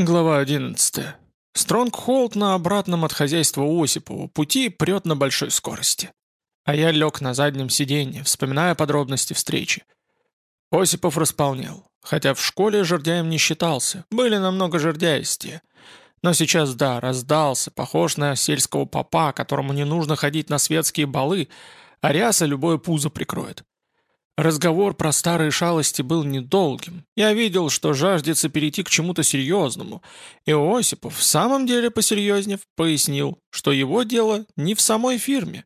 Глава 11. Стронгхолд на обратном от хозяйства Осипова пути прет на большой скорости. А я лег на заднем сиденье, вспоминая подробности встречи. Осипов располнел. Хотя в школе жердяем не считался, были намного жердяистее. Но сейчас да, раздался, похож на сельского попа, которому не нужно ходить на светские балы, а ряса любое пузо прикроет. Разговор про старые шалости был недолгим. Я видел, что жаждется перейти к чему-то серьезному. И Осипов, в самом деле посерьезнев, пояснил, что его дело не в самой фирме,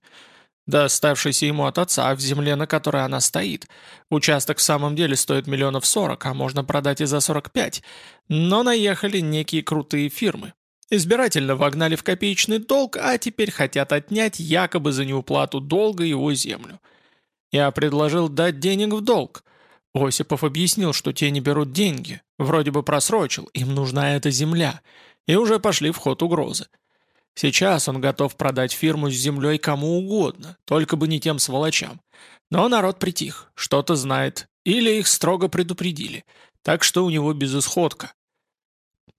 доставшейся ему от отца, а в земле, на которой она стоит. Участок в самом деле стоит миллионов сорок, а можно продать и за сорок пять. Но наехали некие крутые фирмы. Избирательно вогнали в копеечный долг, а теперь хотят отнять якобы за неуплату долга его землю. Я предложил дать денег в долг. Осипов объяснил, что те не берут деньги. Вроде бы просрочил, им нужна эта земля. И уже пошли в ход угрозы. Сейчас он готов продать фирму с землей кому угодно, только бы не тем сволочам. Но народ притих, что-то знает, или их строго предупредили, так что у него безысходка.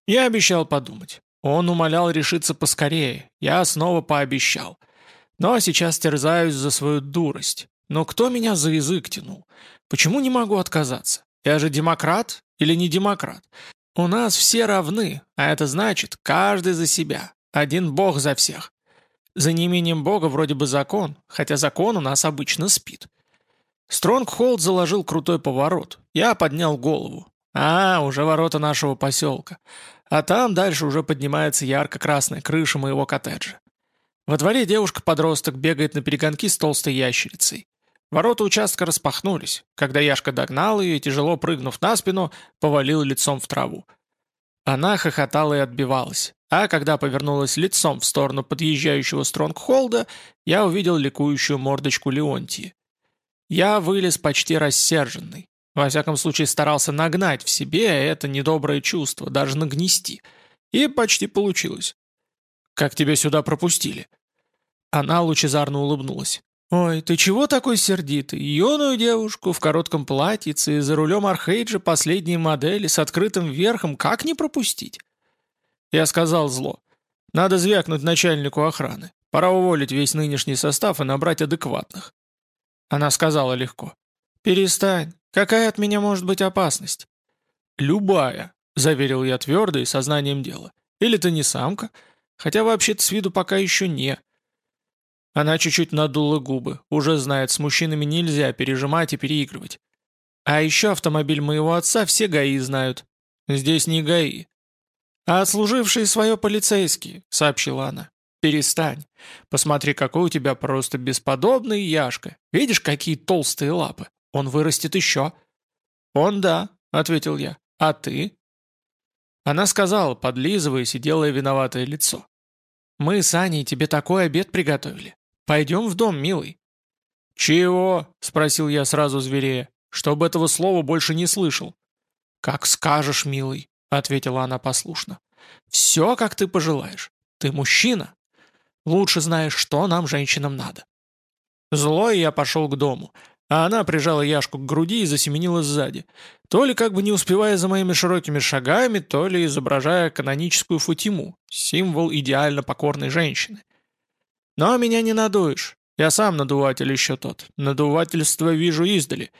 Я обещал подумать. Он умолял решиться поскорее, я снова пообещал. Но сейчас терзаюсь за свою дурость. Но кто меня за язык тянул? Почему не могу отказаться? Я же демократ или не демократ? У нас все равны, а это значит, каждый за себя. Один бог за всех. За неимением бога вроде бы закон, хотя закон у нас обычно спит. Стронгхолд заложил крутой поворот. Я поднял голову. А, уже ворота нашего поселка. А там дальше уже поднимается ярко-красная крыша моего коттеджа. Во дворе девушка-подросток бегает на перегонки с толстой ящерицей. Ворота участка распахнулись, когда Яшка догнал ее и, тяжело прыгнув на спину, повалил лицом в траву. Она хохотала и отбивалась, а когда повернулась лицом в сторону подъезжающего Стронгхолда, я увидел ликующую мордочку Леонтии. Я вылез почти рассерженный. Во всяком случае старался нагнать в себе это недоброе чувство, даже нагнести. И почти получилось. «Как тебя сюда пропустили?» Она лучезарно улыбнулась. «Ой, ты чего такой сердитый? Юную девушку в коротком платьице и за рулем Архейджа последней модели с открытым верхом как не пропустить?» Я сказал зло. «Надо звякнуть начальнику охраны. Пора уволить весь нынешний состав и набрать адекватных». Она сказала легко. «Перестань. Какая от меня может быть опасность?» «Любая», — заверил я твердо и сознанием дела. «Или ты не самка? Хотя вообще-то с виду пока еще не». Она чуть-чуть надула губы, уже знает, с мужчинами нельзя пережимать и переигрывать. А еще автомобиль моего отца все ГАИ знают. Здесь не ГАИ. А отслужившие свое полицейские, сообщила она. Перестань. Посмотри, какой у тебя просто бесподобный Яшка. Видишь, какие толстые лапы? Он вырастет еще. Он да, ответил я. А ты? Она сказала, подлизываясь и делая виноватое лицо. «Мы с Аней тебе такой обед приготовили. Пойдем в дом, милый». «Чего?» — спросил я сразу зверея, чтобы этого слова больше не слышал. «Как скажешь, милый», — ответила она послушно. «Все, как ты пожелаешь. Ты мужчина. Лучше знаешь, что нам, женщинам, надо». Злой я пошел к дому, а она прижала Яшку к груди и засеменила сзади, то ли как бы не успевая за моими широкими шагами, то ли изображая каноническую Фатиму, символ идеально покорной женщины. Но меня не надуешь. Я сам надуватель еще тот. Надувательство вижу издали.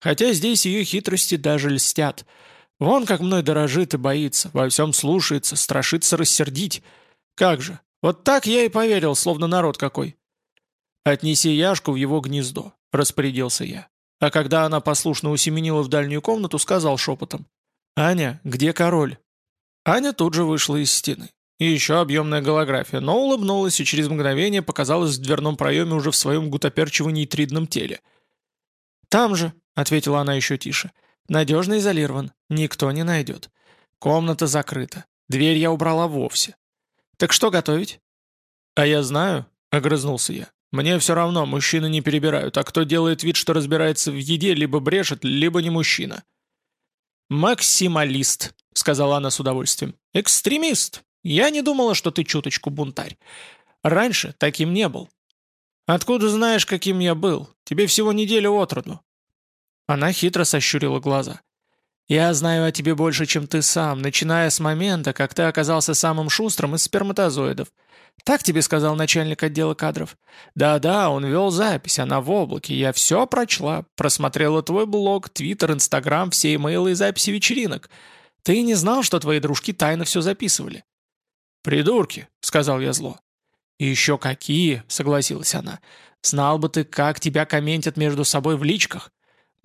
Хотя здесь ее хитрости даже льстят. Вон как мной дорожит и боится, во всем слушается, страшится рассердить. Как же, вот так я и поверил, словно народ какой. «Отнеси Яшку в его гнездо», — распорядился я. А когда она послушно усеменила в дальнюю комнату, сказал шепотом. «Аня, где король?» Аня тут же вышла из стены. И еще объемная голография, но улыбнулась и через мгновение показалась в дверном проеме уже в своем гутоперчиво-нейтридном теле. «Там же», — ответила она еще тише, — «надежно изолирован, никто не найдет. Комната закрыта, дверь я убрала вовсе. Так что готовить?» «А я знаю», — огрызнулся я. «Мне все равно, мужчины не перебирают, а кто делает вид, что разбирается в еде, либо брешет, либо не мужчина». «Максималист», — сказала она с удовольствием. «Экстремист. Я не думала, что ты чуточку бунтарь. Раньше таким не был. Откуда знаешь, каким я был? Тебе всего неделю от роду. Она хитро сощурила глаза. Я знаю о тебе больше, чем ты сам, начиная с момента, как ты оказался самым шустрым из сперматозоидов. Так тебе сказал начальник отдела кадров? Да-да, он вел запись, она в облаке, я все прочла, просмотрела твой блог, твиттер, инстаграм, все имейлы и записи вечеринок. Ты не знал, что твои дружки тайно все записывали?» «Придурки», — сказал я зло. «И еще какие», — согласилась она. «Знал бы ты, как тебя комментят между собой в личках.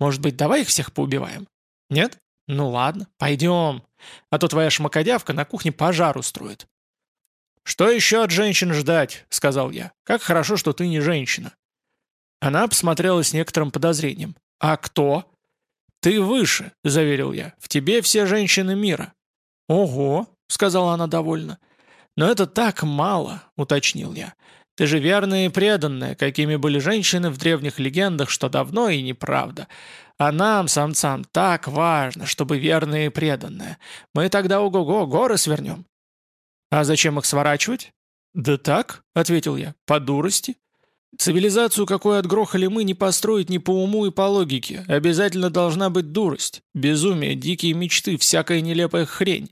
Может быть, давай их всех поубиваем? Нет? Ну ладно, пойдем. А то твоя шмакодявка на кухне пожар устроит». «Что еще от женщин ждать?» — сказал я. «Как хорошо, что ты не женщина». Она посмотрела с некоторым подозрением. «А кто?» «Ты выше», — заверил я. «В тебе все женщины мира». «Ого», — сказала она довольно. «Но это так мало», — уточнил я. «Ты же верная и преданная, какими были женщины в древних легендах, что давно и неправда. А нам, самцам, так важно, чтобы верная и преданная. Мы тогда ого-го, горы свернем». «А зачем их сворачивать?» «Да так», — ответил я, — «по дурости». Цивилизацию, какой отгрохали мы, не построить ни по уму и по логике. Обязательно должна быть дурость, безумие, дикие мечты, всякая нелепая хрень.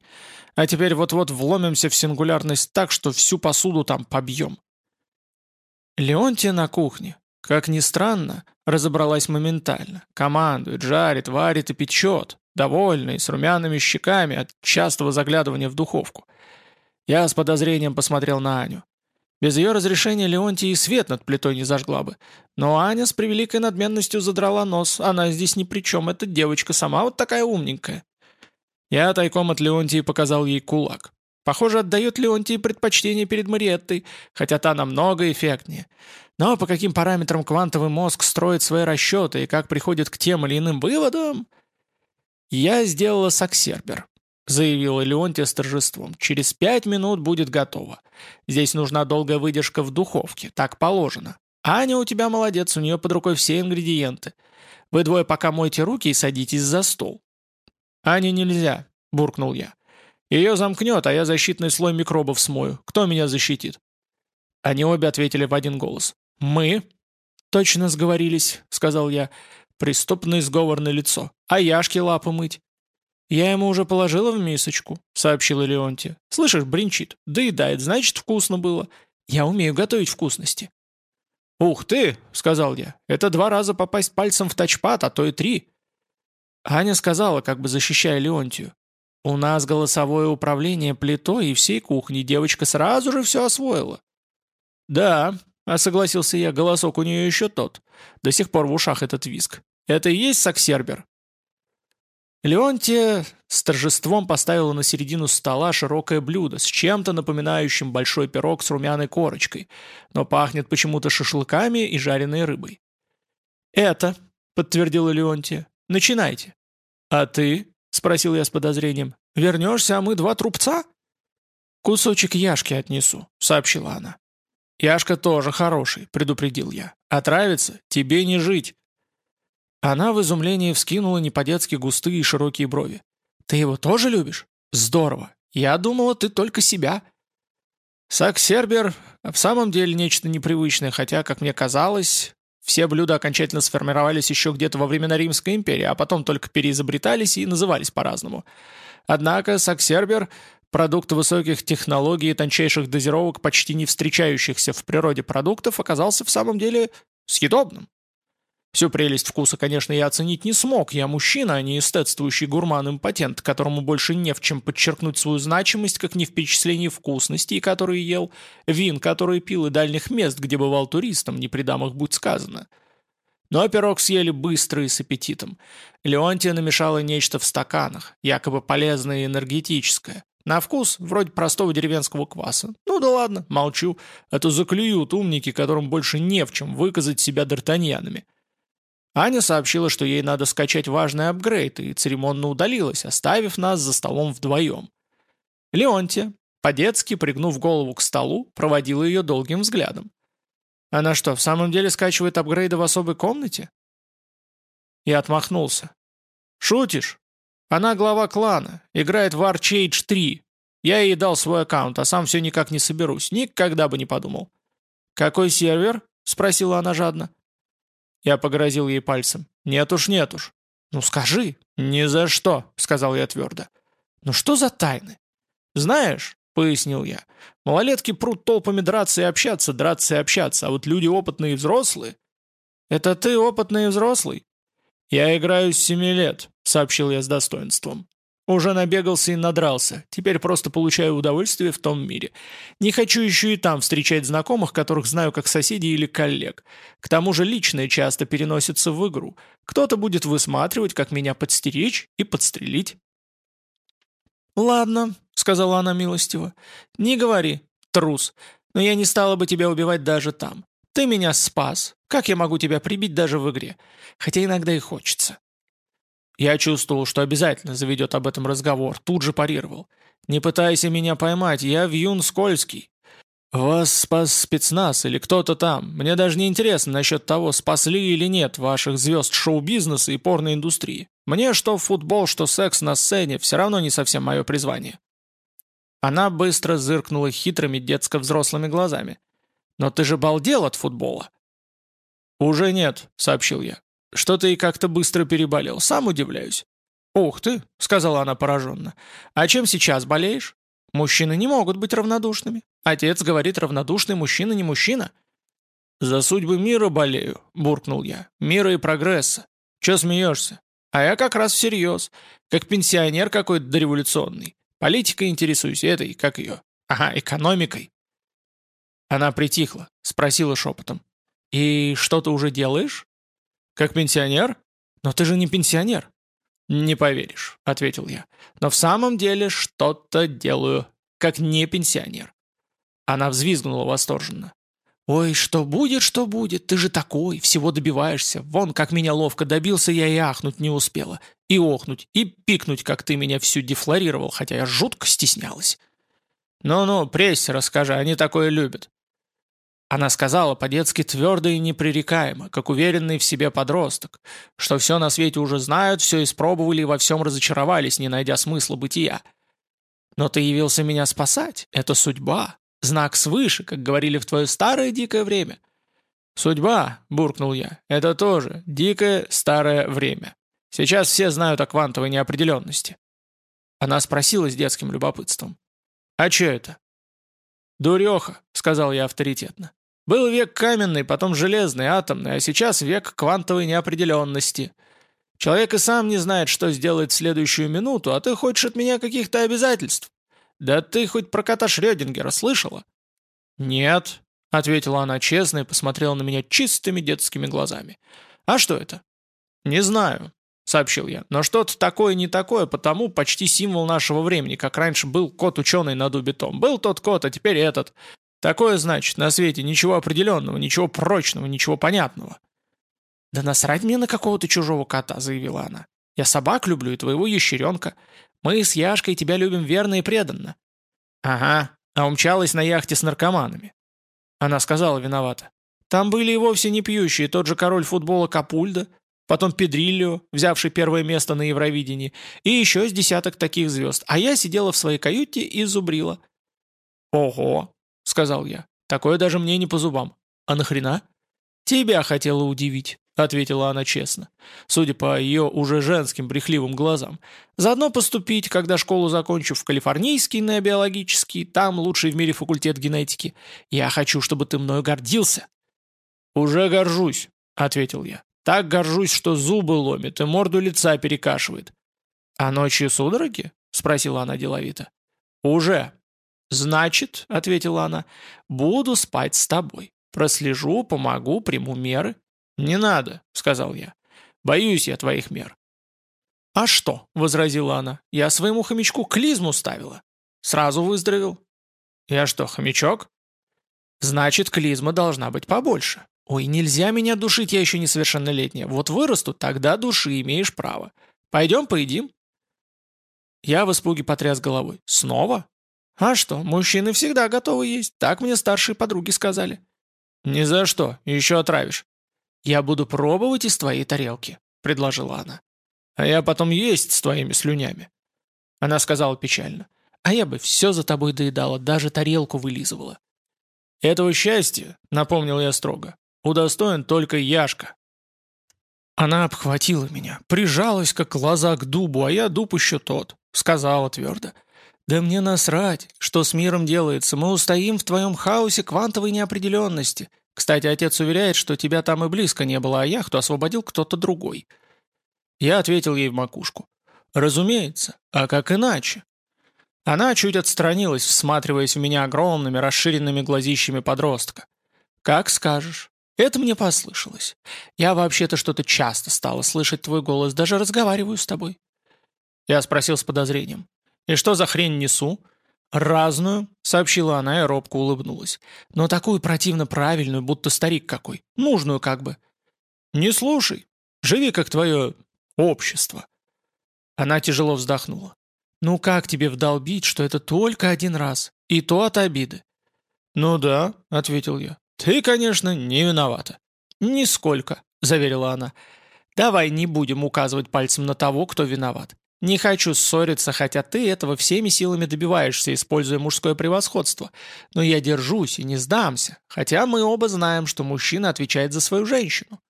А теперь вот-вот вломимся в сингулярность так, что всю посуду там побьем. Леонтия на кухне, как ни странно, разобралась моментально. Командует, жарит, варит и печет, довольный, с румяными щеками от частого заглядывания в духовку. Я с подозрением посмотрел на Аню. Без ее разрешения Леонтия и свет над плитой не зажгла бы. Но Аня с превеликой надменностью задрала нос. Она здесь ни при чем, эта девочка сама вот такая умненькая. Я тайком от Леонтии показал ей кулак. Похоже, отдает Леонтии предпочтение перед Мариеттой, хотя та намного эффектнее. Но по каким параметрам квантовый мозг строит свои расчеты и как приходит к тем или иным выводам... «Я сделала саксербер», — заявила Леонтия с торжеством. «Через пять минут будет готово. Здесь нужна долгая выдержка в духовке, так положено. Аня у тебя молодец, у нее под рукой все ингредиенты. Вы двое пока мойте руки и садитесь за стол. «Ане нельзя», — буркнул я. «Ее замкнет, а я защитный слой микробов смою. Кто меня защитит?» Они обе ответили в один голос. «Мы?» «Точно сговорились», — сказал я. Преступный сговор на лицо. «А Яшке лапы мыть?» «Я ему уже положила в мисочку», — сообщила Леонтия. «Слышишь, бринчит. Доедает, значит, вкусно было. Я умею готовить вкусности». «Ух ты!» — сказал я. «Это два раза попасть пальцем в тачпад, а то и три. Аня сказала, как бы защищая Леонтию. «У нас голосовое управление плитой и всей кухни, девочка сразу же все освоила». «Да», — согласился я, — голосок у нее еще тот. До сих пор в ушах этот виск. Это и есть саксербер?» Леонтия с торжеством поставила на середину стола широкое блюдо с чем-то напоминающим большой пирог с румяной корочкой, но пахнет почему-то шашлыками и жареной рыбой. «Это», — подтвердила Леонтия, — «начинайте». «А ты?» — спросил я с подозрением. «Вернешься, а мы два трупца?» «Кусочек Яшки отнесу», — сообщила она. «Яшка тоже хороший», — предупредил я. «Отравится? Тебе не жить». Она в изумлении вскинула не по-детски густые и широкие брови. «Ты его тоже любишь? Здорово. Я думала, ты только себя». Саксербер в самом деле нечто непривычное, хотя, как мне казалось, все блюда окончательно сформировались еще где-то во времена Римской империи, а потом только переизобретались и назывались по-разному. Однако саксербер – продукт высоких технологий и тончайших дозировок, почти не встречающихся в природе продуктов, оказался в самом деле съедобным. Всю прелесть вкуса, конечно, я оценить не смог. Я мужчина, а не эстетствующий гурман-импотент, которому больше не в чем подчеркнуть свою значимость, как не в впечатлении вкусностей, которые ел, вин, которые пил, и дальних мест, где бывал туристом, не при дамах будь сказано. Но пирог съели быстро и с аппетитом. Леонтия намешала нечто в стаканах, якобы полезное и энергетическое. На вкус вроде простого деревенского кваса. Ну да ладно, молчу, а то заклюют умники, которым больше не в чем выказать себя д'Артаньянами. Аня сообщила, что ей надо скачать важный апгрейд, и церемонно удалилась, оставив нас за столом вдвоем. Леонтия, по-детски пригнув голову к столу, проводила ее долгим взглядом. Она что, в самом деле скачивает апгрейды в особой комнате? Я отмахнулся. «Шутишь? Она глава клана, играет в Archage 3. Я ей дал свой аккаунт, а сам все никак не соберусь, никогда бы не подумал». «Какой сервер?» — спросила она жадно. Я погрозил ей пальцем. «Нет уж, нет уж». «Ну скажи». «Ни за что», — сказал я твердо. «Ну что за тайны?» «Знаешь», — пояснил я, — «малолетки прут толпами драться и общаться, драться и общаться, а вот люди опытные и взрослые...» «Это ты опытный и взрослый?» «Я играю с семи лет», — сообщил я с достоинством. Уже набегался и надрался. Теперь просто получаю удовольствие в том мире. Не хочу еще и там встречать знакомых, которых знаю как соседей или коллег. К тому же личное часто переносится в игру. Кто-то будет высматривать, как меня подстеречь и подстрелить. «Ладно», — сказала она милостиво. «Не говори, трус. Но я не стала бы тебя убивать даже там. Ты меня спас. Как я могу тебя прибить даже в игре? Хотя иногда и хочется». Я чувствовал, что обязательно заведет об этом разговор, тут же парировал. «Не пытайся меня поймать, я Вьюн Скользкий. Вас спас спецназ или кто-то там. Мне даже не интересно насчет того, спасли или нет ваших звезд шоу-бизнеса и порной индустрии. Мне что футбол, что секс на сцене, все равно не совсем мое призвание». Она быстро зыркнула хитрыми детско-взрослыми глазами. «Но ты же балдел от футбола!» «Уже нет», — сообщил я. Что ты и как-то быстро переболел, сам удивляюсь». «Ух ты», — сказала она пораженно. «А чем сейчас болеешь? Мужчины не могут быть равнодушными. Отец говорит, равнодушный мужчина не мужчина». «За судьбы мира болею», — буркнул я. «Мира и прогресса. Че смеешься? А я как раз всерьез. Как пенсионер какой-то дореволюционный. Политикой интересуюсь, этой, как ее? Ага, экономикой». Она притихла, спросила шепотом. «И что ты уже делаешь?» «Как пенсионер? Но ты же не пенсионер». «Не поверишь», — ответил я. «Но в самом деле что-то делаю, как не пенсионер». Она взвизгнула восторженно. «Ой, что будет, что будет, ты же такой, всего добиваешься. Вон, как меня ловко добился, я и ахнуть не успела. И охнуть, и пикнуть, как ты меня всю дефлорировал, хотя я жутко стеснялась». «Ну-ну, прессе расскажи, они такое любят». Она сказала по-детски твердо и непререкаемо, как уверенный в себе подросток, что все на свете уже знают, все испробовали и во всем разочаровались, не найдя смысла бытия. «Но ты явился меня спасать. Это судьба. Знак свыше, как говорили в твое старое дикое время». «Судьба», — буркнул я, — «это тоже дикое старое время. Сейчас все знают о квантовой неопределенности». Она спросила с детским любопытством. «А что это?» «Дуреха», — сказал я авторитетно. «Был век каменный, потом железный, атомный, а сейчас век квантовой неопределенности. Человек и сам не знает, что сделает в следующую минуту, а ты хочешь от меня каких-то обязательств? Да ты хоть про кота Шрёдингера слышала?» «Нет», — ответила она честно и посмотрела на меня чистыми детскими глазами. «А что это?» «Не знаю сообщил я. «Но что-то такое не такое, потому почти символ нашего времени, как раньше был кот-ученый на дубе Том. Был тот кот, а теперь этот. Такое значит, на свете ничего определенного, ничего прочного, ничего понятного». «Да насрать мне на какого-то чужого кота», — заявила она. «Я собак люблю и твоего ящеренка. Мы с Яшкой тебя любим верно и преданно». «Ага, а умчалась на яхте с наркоманами». Она сказала виновата. «Там были и вовсе не пьющие, тот же король футбола Капульда, потом Педрильо, взявший первое место на Евровидении, и еще с десяток таких звезд, а я сидела в своей каюте и зубрила. «Ого!» — сказал я. «Такое даже мне не по зубам. А нахрена?» «Тебя хотела удивить», — ответила она честно, судя по ее уже женским брехливым глазам. «Заодно поступить, когда школу закончу в Калифорнийский необиологический, там лучший в мире факультет генетики. Я хочу, чтобы ты мною гордился». «Уже горжусь», — ответил я. Так горжусь, что зубы ломит и морду лица перекашивает. «А ночью судороги?» — спросила она деловито. «Уже». «Значит», — ответила она, — «буду спать с тобой. Прослежу, помогу, приму меры». «Не надо», — сказал я. «Боюсь я твоих мер». «А что?» — возразила она. «Я своему хомячку клизму ставила. Сразу выздоровел». «Я что, хомячок?» «Значит, клизма должна быть побольше. «Ой, нельзя меня душить, я еще несовершеннолетняя. Вот вырасту, тогда души имеешь право. Пойдем поедим?» Я в испуге потряс головой. «Снова?» «А что, мужчины всегда готовы есть, так мне старшие подруги сказали». «Ни за что, еще отравишь». «Я буду пробовать из твоей тарелки», — предложила она. «А я потом есть с твоими слюнями». Она сказала печально. «А я бы все за тобой доедала, даже тарелку вылизывала». «Этого счастья», — напомнил я строго, удостоен только Яшка. Она обхватила меня, прижалась, как лоза к дубу, а я дуб еще тот. Сказала твердо. «Да мне насрать, что с миром делается. Мы устоим в твоем хаосе квантовой неопределенности. Кстати, отец уверяет, что тебя там и близко не было, а яхту освободил кто-то другой». Я ответил ей в макушку. «Разумеется. А как иначе?» Она чуть отстранилась, всматриваясь в меня огромными расширенными глазищами подростка. «Как скажешь. Это мне послышалось. Я вообще-то что-то часто стала слышать твой голос, даже разговариваю с тобой». Я спросил с подозрением. «И что за хрень несу?» «Разную», — сообщила она и робко улыбнулась. «Но такую противно правильную, будто старик какой. Нужную как бы». «Не слушай. Живи как твое общество». Она тяжело вздохнула. «Ну как тебе вдолбить, что это только один раз? И то от обиды?» «Ну да», — ответил я. «Ты, конечно, не виновата». «Нисколько», — заверила она. «Давай не будем указывать пальцем на того, кто виноват. Не хочу ссориться, хотя ты этого всеми силами добиваешься, используя мужское превосходство. Но я держусь и не сдамся, хотя мы оба знаем, что мужчина отвечает за свою женщину».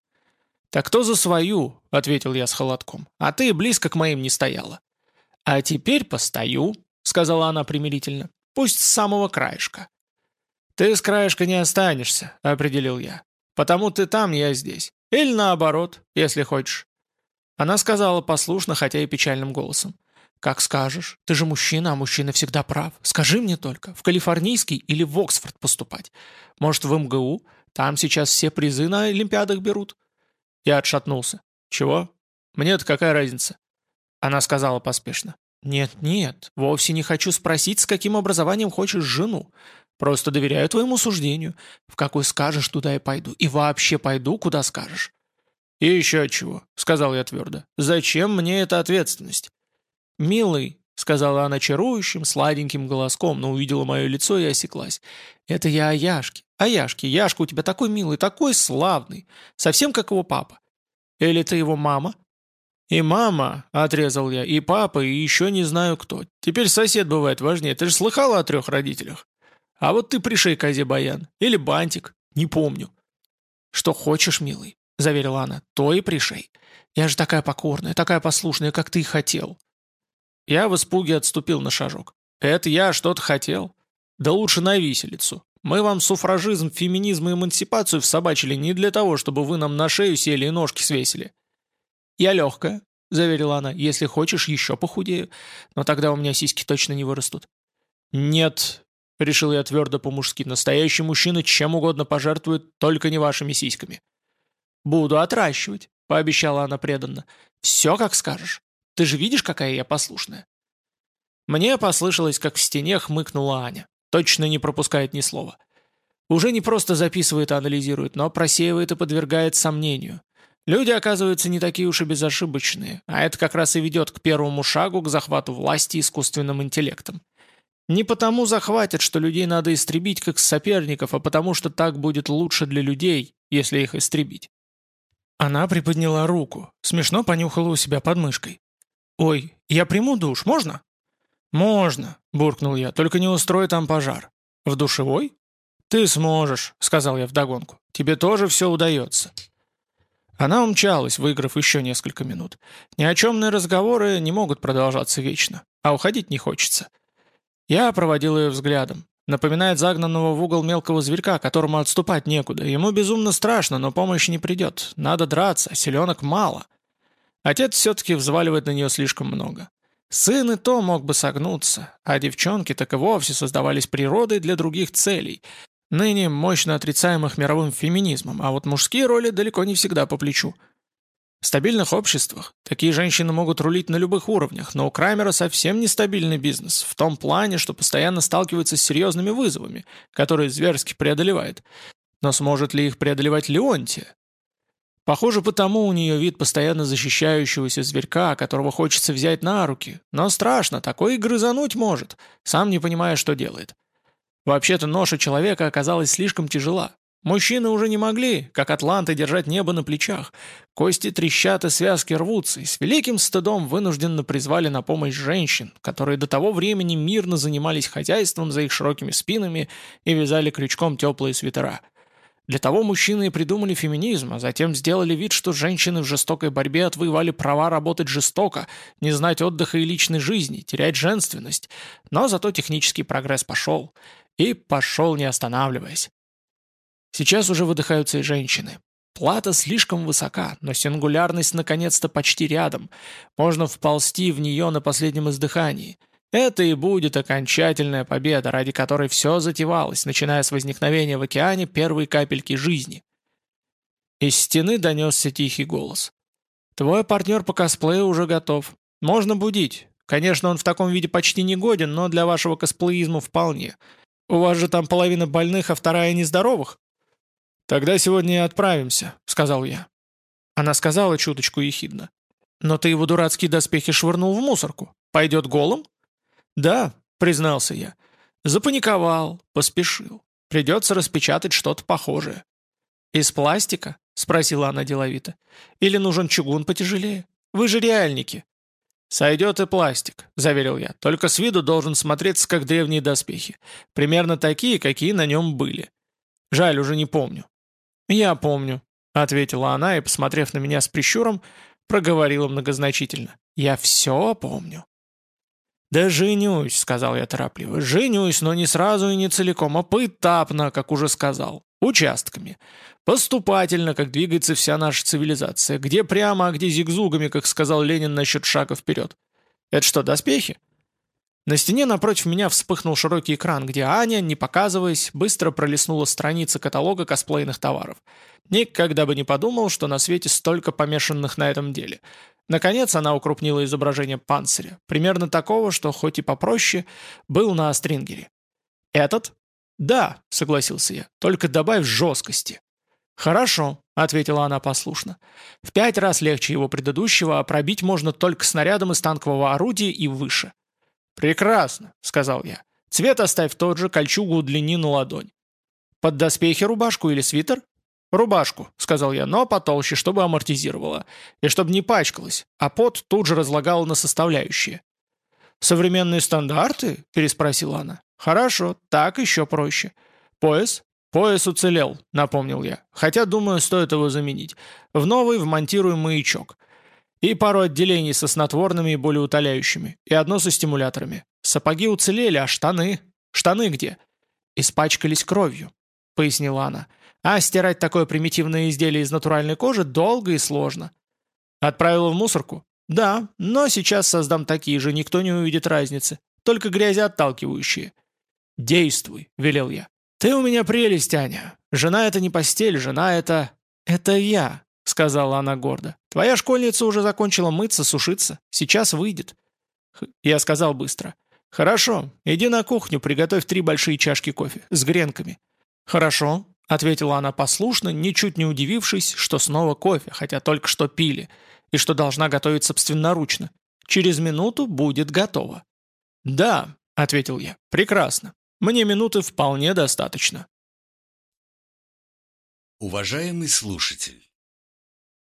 «Так кто за свою?» — ответил я с холодком. «А ты близко к моим не стояла». «А теперь постою», — сказала она примирительно. «Пусть с самого краешка». «Ты с краешка не останешься», — определил я. «Потому ты там, я здесь. Или наоборот, если хочешь». Она сказала послушно, хотя и печальным голосом. «Как скажешь. Ты же мужчина, а мужчина всегда прав. Скажи мне только, в Калифорнийский или в Оксфорд поступать? Может, в МГУ? Там сейчас все призы на Олимпиадах берут». Я отшатнулся. «Чего? Мне-то какая разница?» Она сказала поспешно. «Нет, нет, вовсе не хочу спросить, с каким образованием хочешь жену. Просто доверяю твоему суждению. В какой скажешь, туда и пойду. И вообще пойду, куда скажешь. «И еще чего», — сказал я твердо. «Зачем мне эта ответственность?» «Милый», — сказала она чарующим, сладеньким голоском, но увидела мое лицо и осеклась. «Это я о Яшке. О Яшке. Яшка у тебя такой милый, такой славный. Совсем как его папа. Или ты его мама?» «И мама», — отрезал я, — «и папа, и еще не знаю кто. Теперь сосед бывает важнее. Ты же слыхала о трех родителях?» «А вот ты пришей козе баян. Или бантик. Не помню». «Что хочешь, милый. — заверила она, — то и пришей. Я же такая покорная, такая послушная, как ты и хотел». Я в испуге отступил на шажок. «Это я что-то хотел? Да лучше на виселицу. Мы вам суфражизм, феминизм и эмансипацию всобачили не для того, чтобы вы нам на шею сели и ножки свесили». «Я легкая», — заверила она, — «если хочешь, еще похудею, но тогда у меня сиськи точно не вырастут». «Нет», — решил я твердо по-мужски, — «настоящий мужчина чем угодно пожертвует, только не вашими сиськами». «Буду отращивать», — пообещала она преданно. «Все, как скажешь. Ты же видишь, какая я послушная». Мне послышалось, как в стене хмыкнула Аня. Точно не пропускает ни слова. Уже не просто записывает и анализирует, но просеивает и подвергает сомнению. Люди, оказываются, не такие уж и безошибочные, а это как раз и ведет к первому шагу к захвату власти искусственным интеллектом. Не потому захватят, что людей надо истребить как соперников, а потому что так будет лучше для людей, если их истребить. Она приподняла руку, смешно понюхала у себя под мышкой. «Ой, я приму душ, можно?» «Можно», — буркнул я, — «только не устрой там пожар». «В душевой?» «Ты сможешь», — сказал я вдогонку. «Тебе тоже все удается». Она умчалась, выиграв еще несколько минут. Ни о чемные разговоры не могут продолжаться вечно, а уходить не хочется. Я проводил ее взглядом. Напоминает загнанного в угол мелкого зверька, которому отступать некуда. Ему безумно страшно, но помощи не придет. Надо драться, селенок мало. Отец все-таки взваливает на нее слишком много. Сын и то мог бы согнуться, а девчонки так и вовсе создавались природой для других целей, ныне мощно отрицаемых мировым феминизмом, а вот мужские роли далеко не всегда по плечу. В стабильных обществах такие женщины могут рулить на любых уровнях, но у Крамера совсем нестабильный бизнес, в том плане, что постоянно сталкивается с серьезными вызовами, которые зверски преодолевает. Но сможет ли их преодолевать Леонтия? Похоже, потому у нее вид постоянно защищающегося зверька, которого хочется взять на руки. Но страшно, такой и грызануть может, сам не понимая, что делает. Вообще-то ноша человека оказалась слишком тяжела. Мужчины уже не могли, как атланты, держать небо на плечах. Кости трещат и связки рвутся, и с великим стыдом вынужденно призвали на помощь женщин, которые до того времени мирно занимались хозяйством за их широкими спинами и вязали крючком теплые свитера. Для того мужчины и придумали феминизм, а затем сделали вид, что женщины в жестокой борьбе отвоевали права работать жестоко, не знать отдыха и личной жизни, терять женственность. Но зато технический прогресс пошел. И пошел, не останавливаясь. Сейчас уже выдыхаются и женщины. Плата слишком высока, но сингулярность наконец-то почти рядом. Можно вползти в нее на последнем издыхании. Это и будет окончательная победа, ради которой все затевалось, начиная с возникновения в океане первой капельки жизни. Из стены донесся тихий голос. «Твой партнер по косплею уже готов. Можно будить. Конечно, он в таком виде почти не годен, но для вашего косплеизма вполне. У вас же там половина больных, а вторая нездоровых». «Тогда сегодня и отправимся», — сказал я. Она сказала чуточку ехидно. «Но ты его дурацкие доспехи швырнул в мусорку. Пойдет голым?» «Да», — признался я. «Запаниковал, поспешил. Придется распечатать что-то похожее». «Из пластика?» — спросила она деловито. «Или нужен чугун потяжелее? Вы же реальники». «Сойдет и пластик», — заверил я. «Только с виду должен смотреться, как древние доспехи. Примерно такие, какие на нем были. Жаль, уже не помню». «Я помню», — ответила она и, посмотрев на меня с прищуром, проговорила многозначительно. «Я все помню». «Да женюсь», — сказал я торопливо. «Женюсь, но не сразу и не целиком, а поэтапно, как уже сказал. Участками. Поступательно, как двигается вся наша цивилизация. Где прямо, а где зигзугами, как сказал Ленин насчет шага вперед. Это что, доспехи?» На стене напротив меня вспыхнул широкий экран, где Аня, не показываясь, быстро пролистнула страницы каталога косплейных товаров. Никогда бы не подумал, что на свете столько помешанных на этом деле. Наконец она укрупнила изображение панциря, примерно такого, что хоть и попроще, был на стрингере. «Этот?» «Да», — согласился я, — «только добавь жесткости». «Хорошо», — ответила она послушно. «В пять раз легче его предыдущего, а пробить можно только снарядом из танкового орудия и выше». «Прекрасно», — сказал я. «Цвет оставь тот же, кольчугу удлини на ладонь». «Под доспехи рубашку или свитер?» «Рубашку», — сказал я, — «но потолще, чтобы амортизировала. И чтобы не пачкалась, а пот тут же разлагала на составляющие». «Современные стандарты?» — переспросила она. «Хорошо, так еще проще. Пояс?» «Пояс уцелел», — напомнил я. «Хотя, думаю, стоит его заменить. В новый вмонтируем маячок. И пару отделений со снотворными и болеутоляющими. И одно со стимуляторами. Сапоги уцелели, а штаны? Штаны где? Испачкались кровью, пояснила она. А стирать такое примитивное изделие из натуральной кожи долго и сложно. Отправила в мусорку? Да, но сейчас создам такие же, никто не увидит разницы. Только грязеотталкивающие. Действуй, велел я. Ты у меня прелесть, Аня. Жена это не постель, жена это... Это я, — сказала она гордо. «Твоя школьница уже закончила мыться, сушиться. Сейчас выйдет». Я сказал быстро. «Хорошо, иди на кухню, приготовь три большие чашки кофе. С гренками». «Хорошо», — ответила она послушно, ничуть не удивившись, что снова кофе, хотя только что пили, и что должна готовить собственноручно. «Через минуту будет готово». «Да», — ответил я, — «прекрасно. Мне минуты вполне достаточно». Уважаемый слушатель!